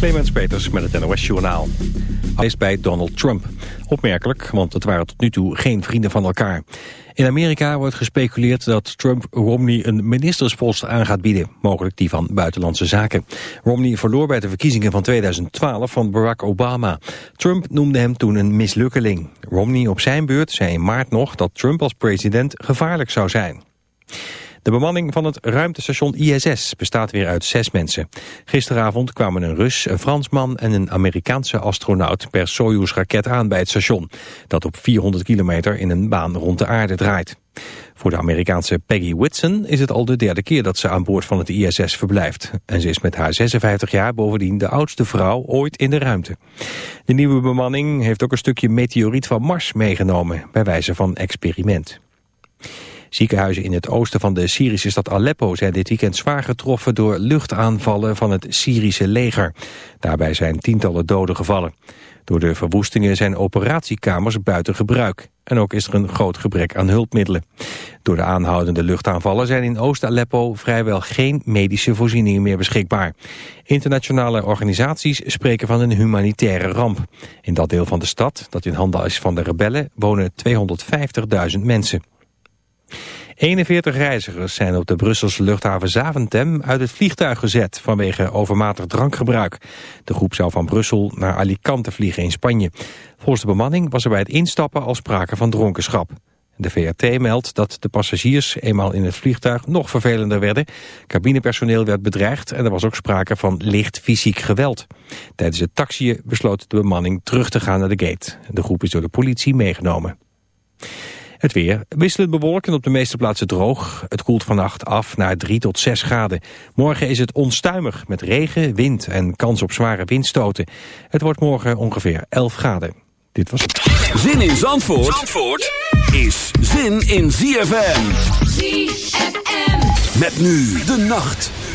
Clemens Peters met het NOS Journaal. Is bij Donald Trump. Opmerkelijk, want het waren tot nu toe geen vrienden van elkaar. In Amerika wordt gespeculeerd dat Trump Romney een ministerspost aan gaat bieden. Mogelijk die van Buitenlandse Zaken. Romney verloor bij de verkiezingen van 2012 van Barack Obama. Trump noemde hem toen een mislukkeling. Romney op zijn beurt zei in maart nog dat Trump als president gevaarlijk zou zijn. De bemanning van het ruimtestation ISS bestaat weer uit zes mensen. Gisteravond kwamen een Rus, een Fransman en een Amerikaanse astronaut per Soyuz-raket aan bij het station, dat op 400 kilometer in een baan rond de aarde draait. Voor de Amerikaanse Peggy Whitson is het al de derde keer dat ze aan boord van het ISS verblijft. En ze is met haar 56 jaar bovendien de oudste vrouw ooit in de ruimte. De nieuwe bemanning heeft ook een stukje meteoriet van Mars meegenomen, bij wijze van experiment. Ziekenhuizen in het oosten van de Syrische stad Aleppo zijn dit weekend zwaar getroffen door luchtaanvallen van het Syrische leger. Daarbij zijn tientallen doden gevallen. Door de verwoestingen zijn operatiekamers buiten gebruik. En ook is er een groot gebrek aan hulpmiddelen. Door de aanhoudende luchtaanvallen zijn in Oost-Aleppo vrijwel geen medische voorzieningen meer beschikbaar. Internationale organisaties spreken van een humanitaire ramp. In dat deel van de stad, dat in handen is van de rebellen, wonen 250.000 mensen. 41 reizigers zijn op de Brusselse luchthaven Zaventem uit het vliegtuig gezet vanwege overmatig drankgebruik. De groep zou van Brussel naar Alicante vliegen in Spanje. Volgens de bemanning was er bij het instappen al sprake van dronkenschap. De VRT meldt dat de passagiers eenmaal in het vliegtuig nog vervelender werden. Cabinepersoneel werd bedreigd en er was ook sprake van licht fysiek geweld. Tijdens het taxiën besloot de bemanning terug te gaan naar de gate. De groep is door de politie meegenomen. Het weer wisselend bewolkt en op de meeste plaatsen droog. Het koelt vannacht af naar 3 tot 6 graden. Morgen is het onstuimig met regen, wind en kans op zware windstoten. Het wordt morgen ongeveer 11 graden. Dit was het. Zin in Zandvoort, Zandvoort is zin in ZFM. ZFM. Met nu de nacht.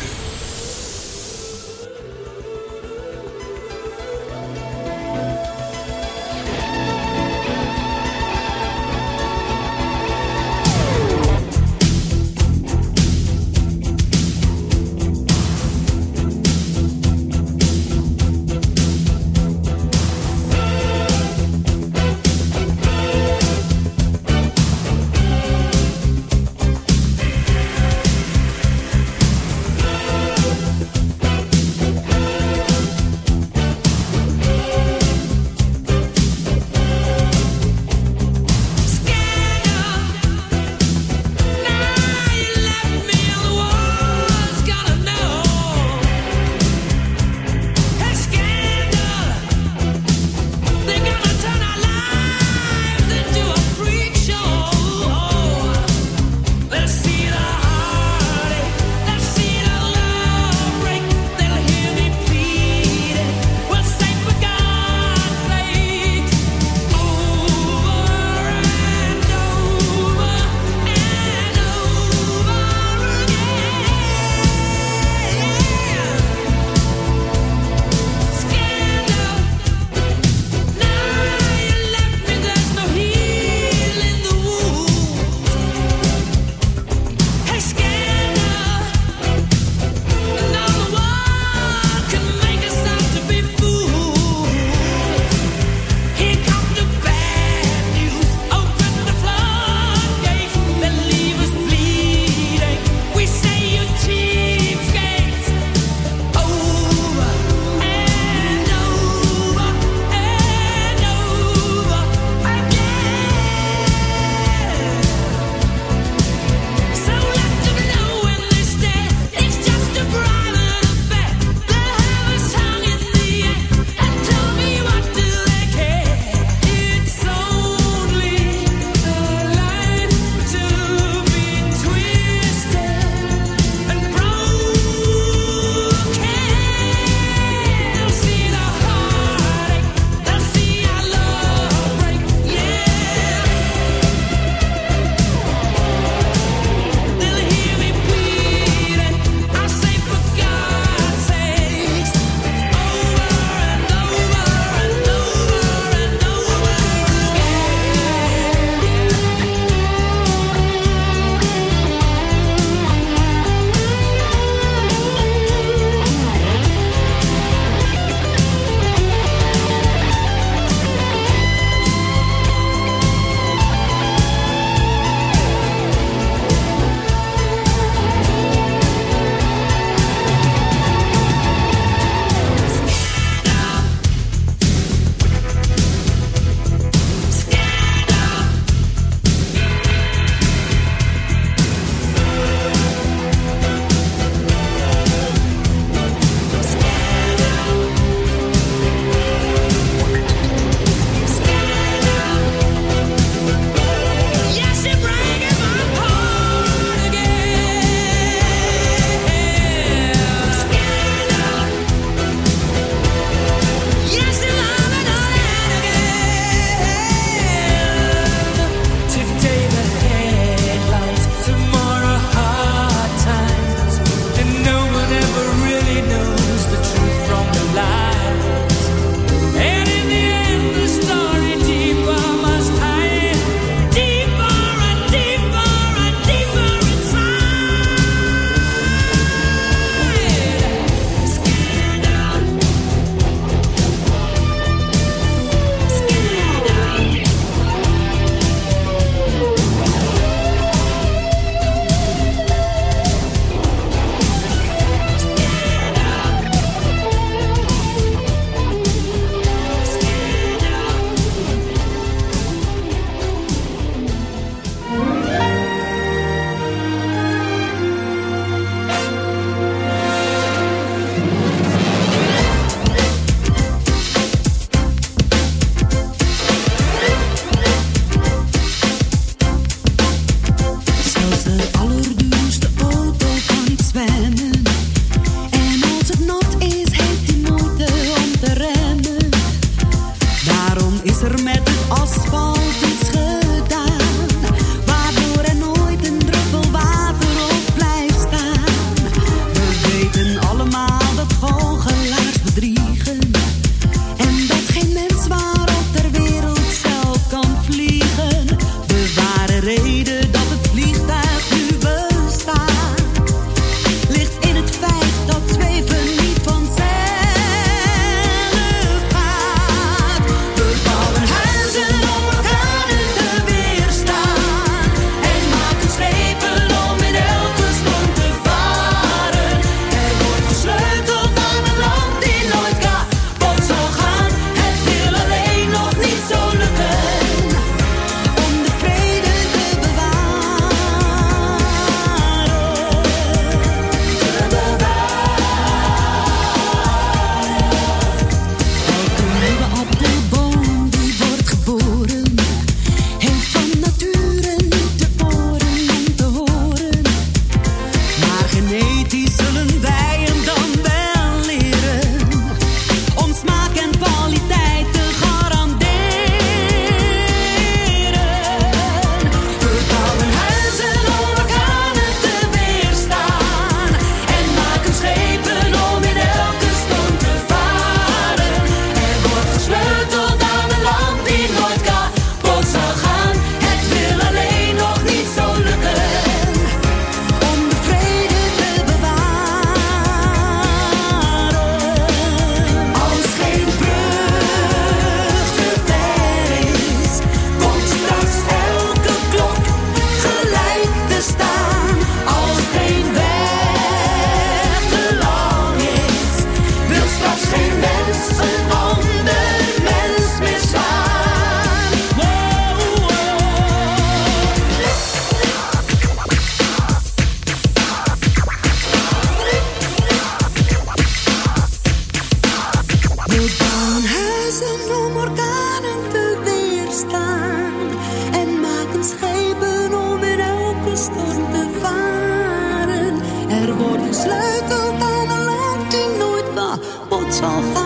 So.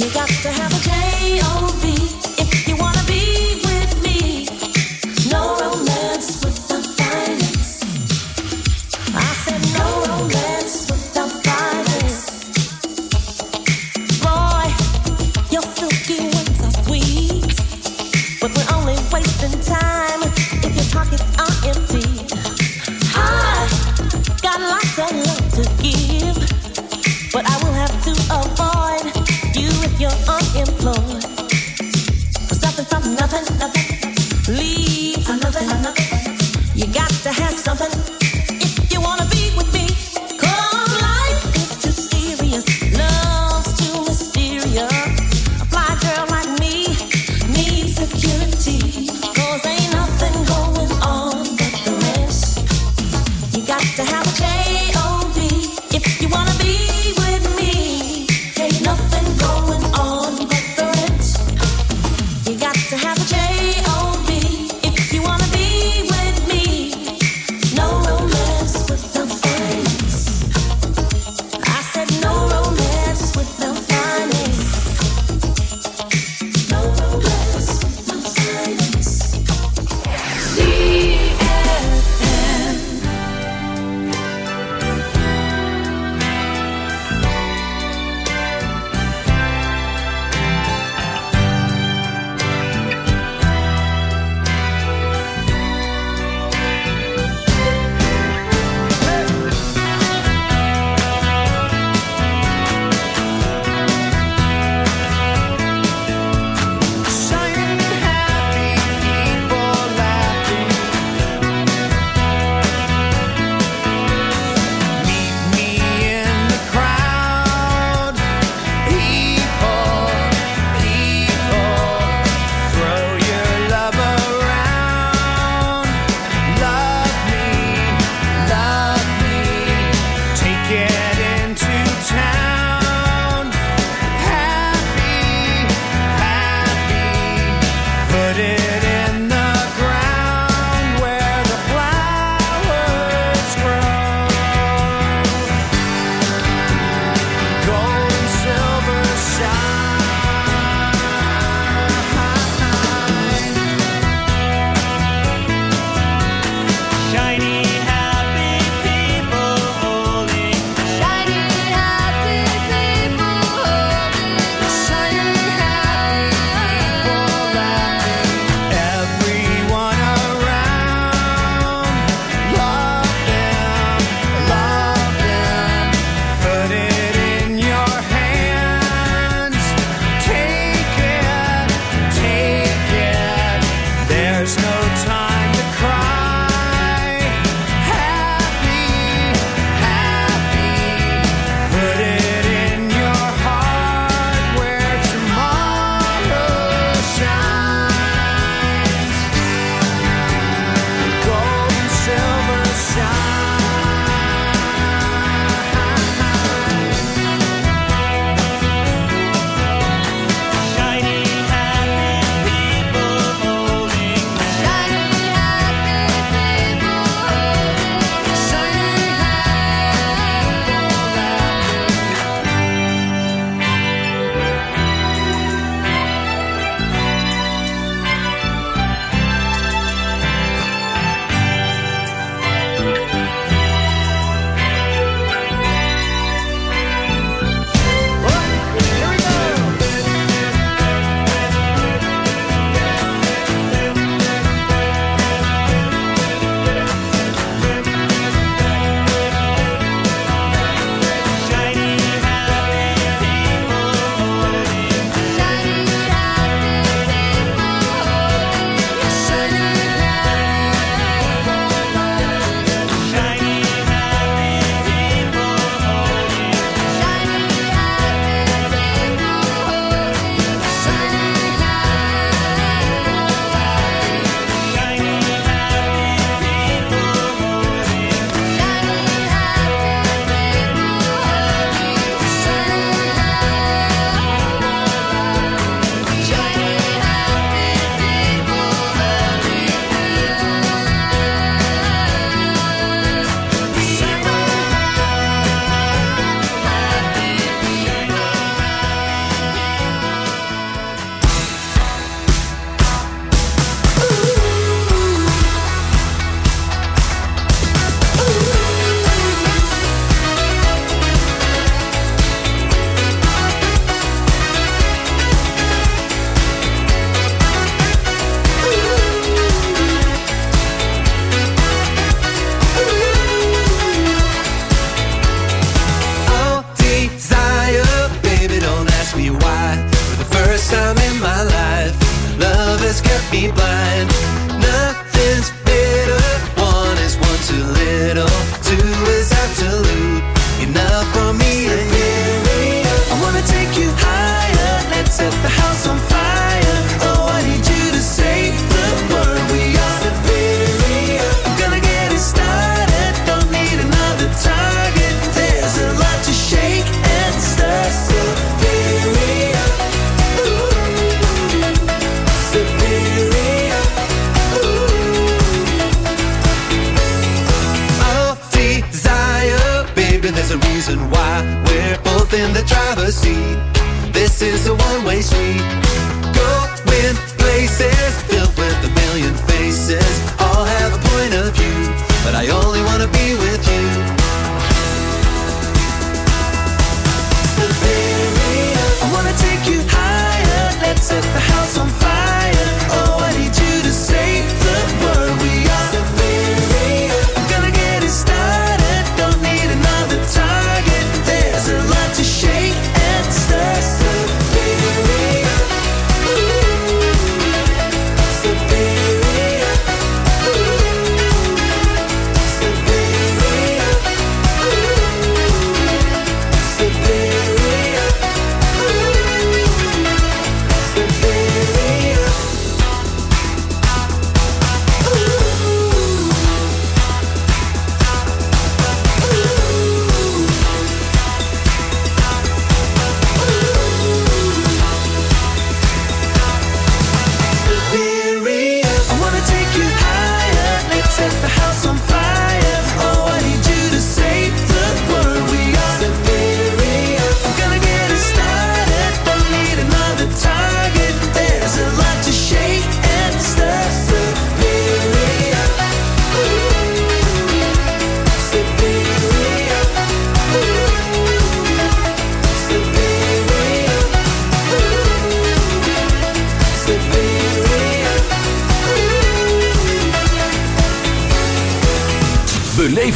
You if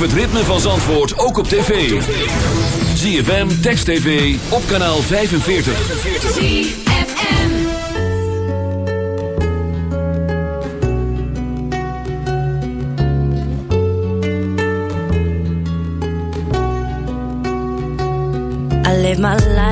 het ritme van Zandvoort ook op tv. ZFM, Text TV, op kanaal 45. I live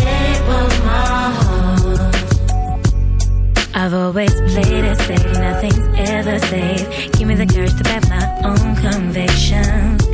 I've always played it safe, nothing's ever safe. Give me the courage to back my own convictions.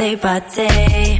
Day by day.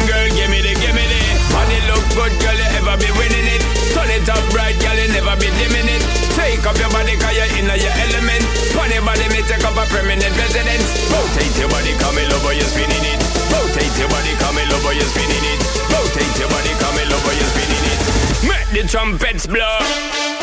trumpets blow.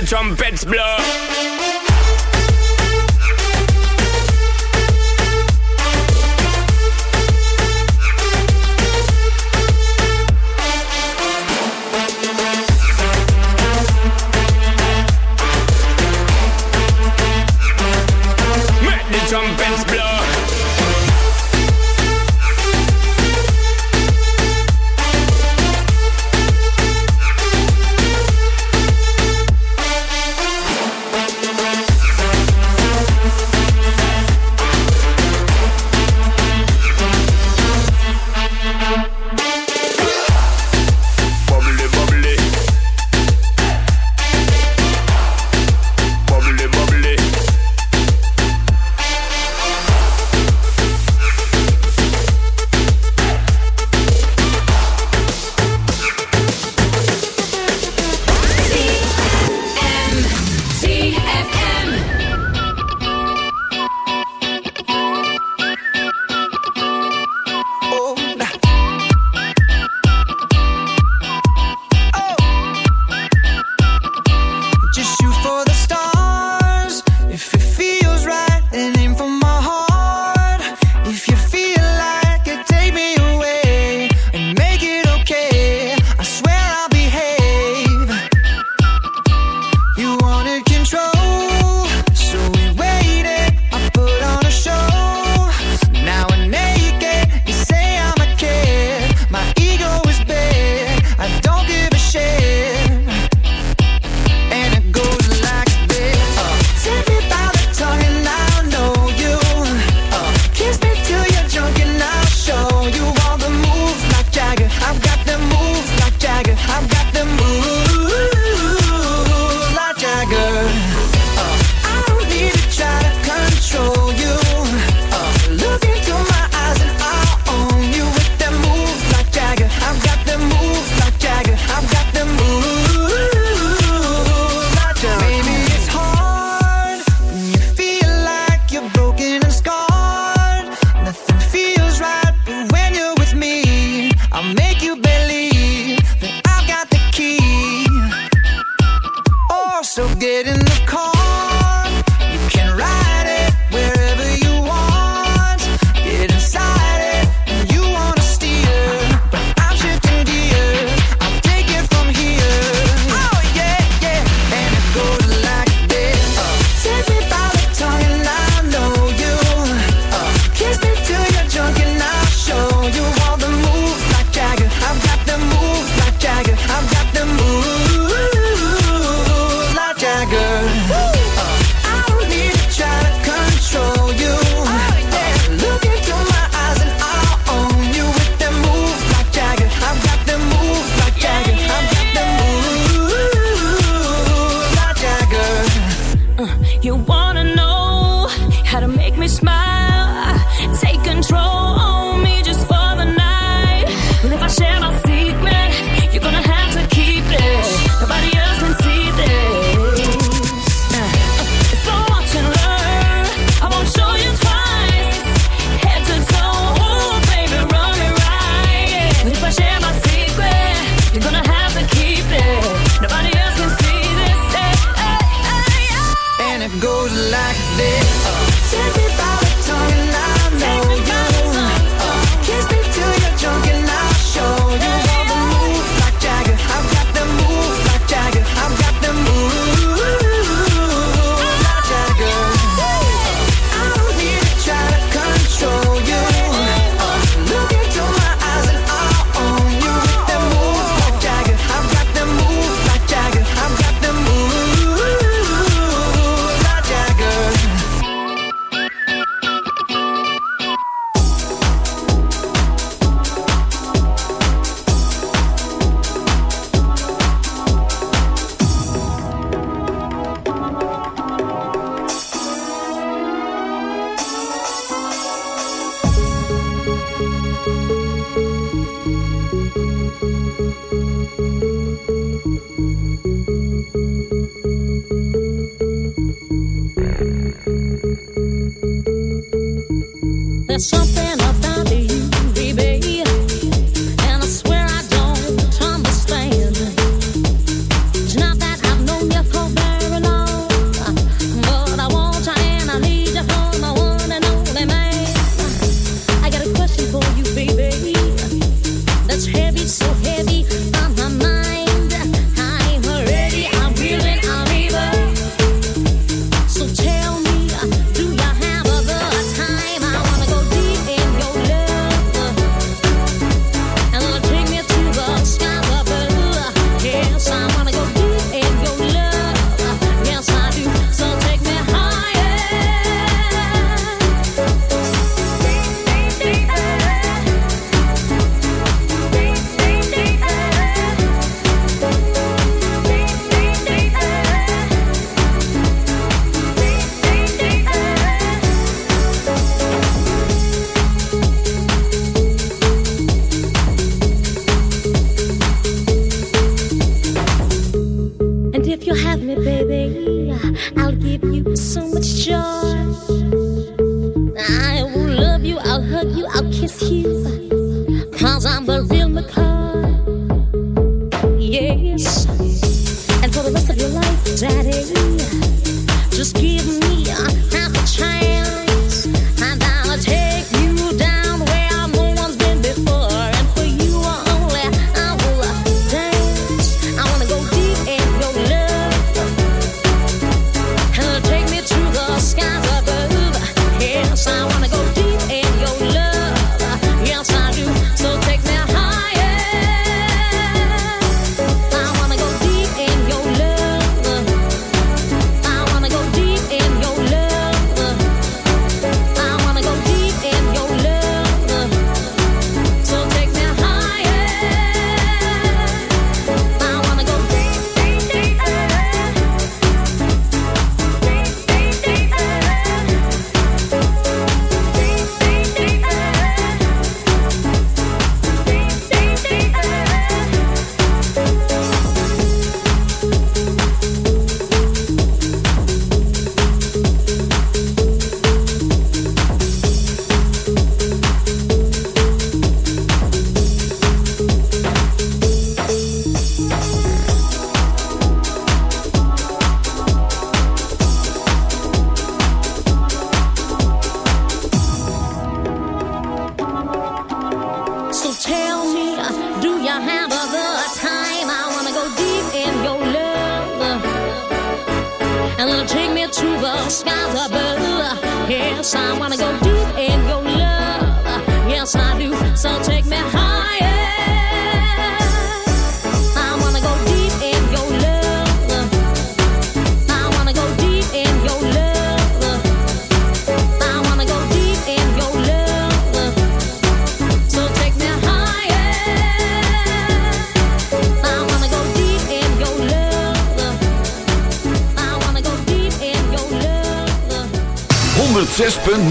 The trumpets blow.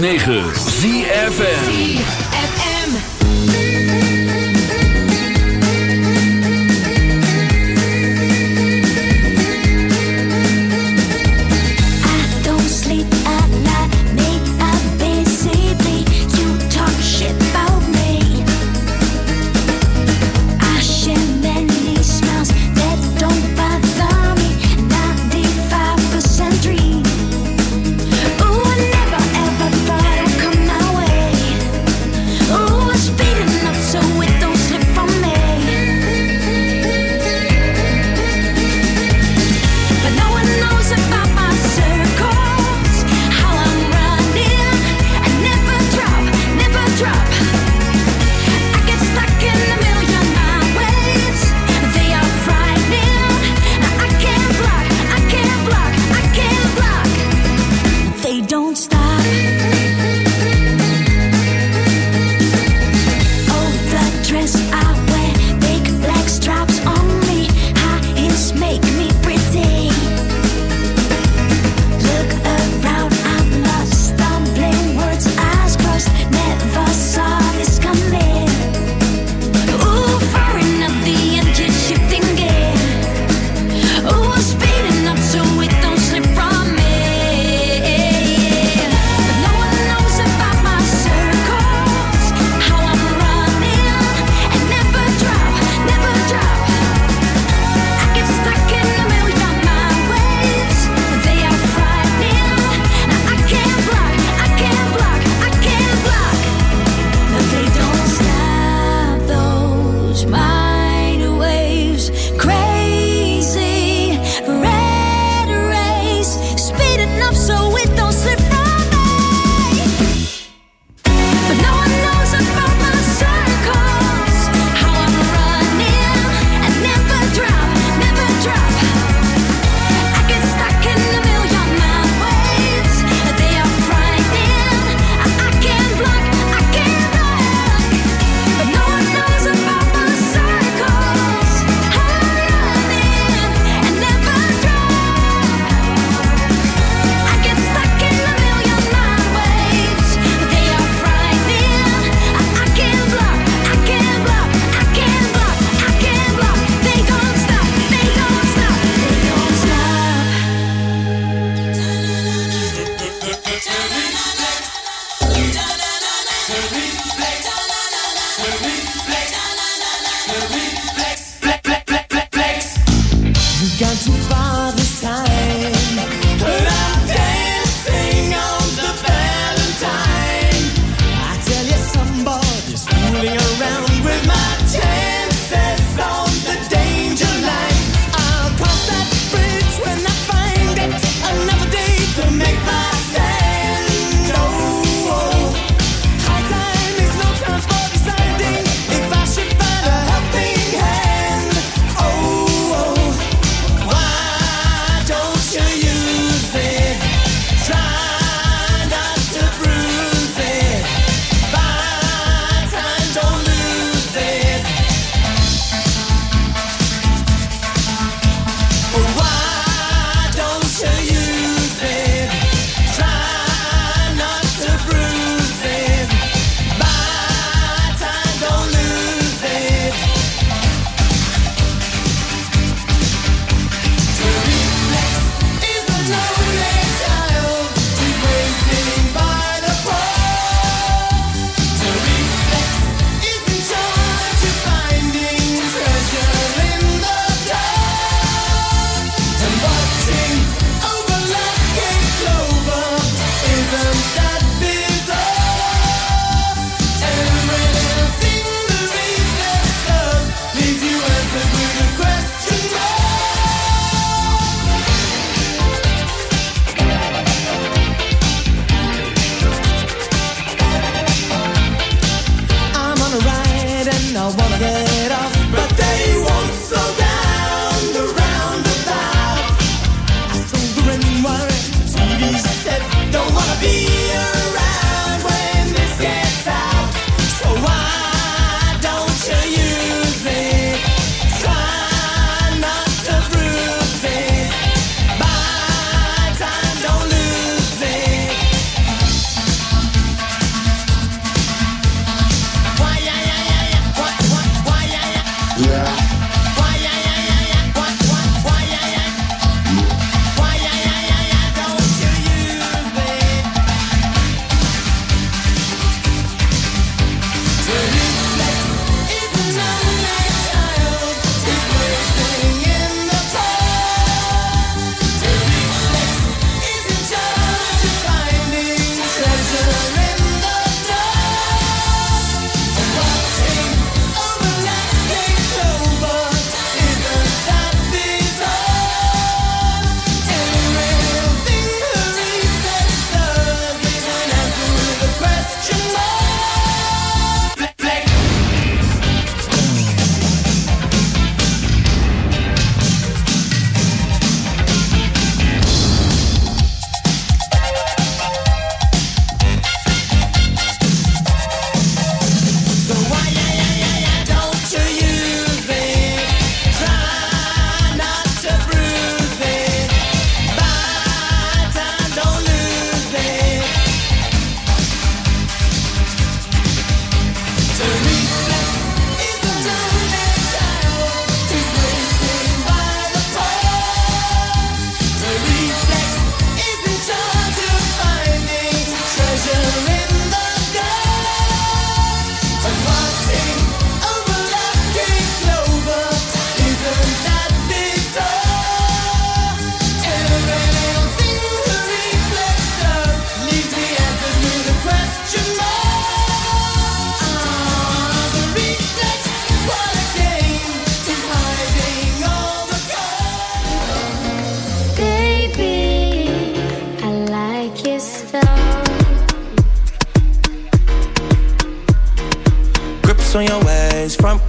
106.9 ZFN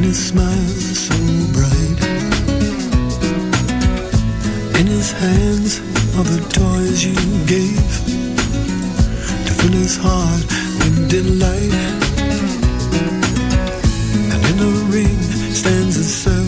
And his smile so bright. In his hands are the toys you gave to fill his heart with delight. And in a ring stands a circus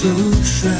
closer